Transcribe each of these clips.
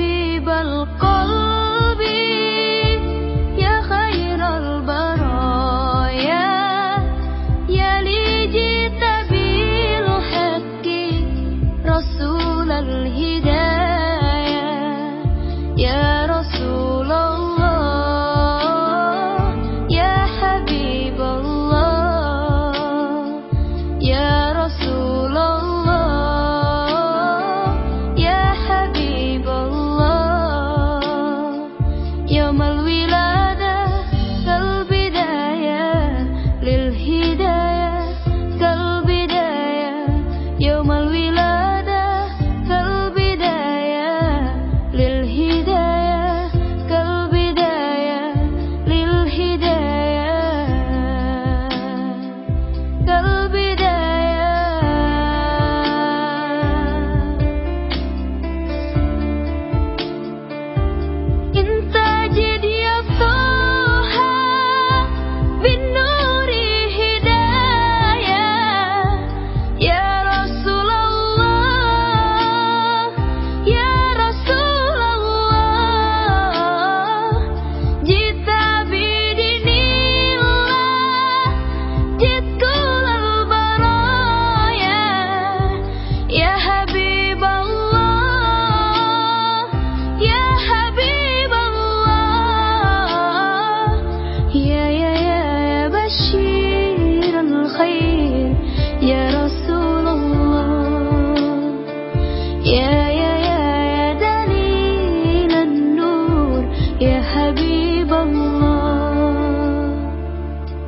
حبيب القلب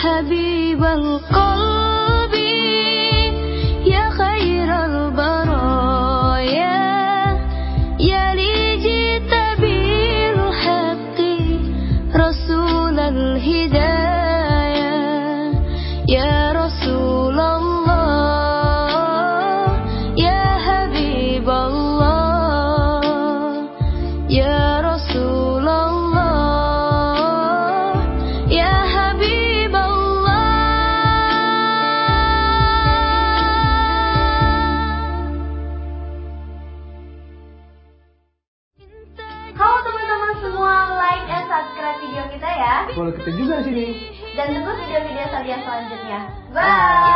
حبيب القلب. Follow kita juga di sini. Dan tunggu video-video saya selanjutnya. Bye.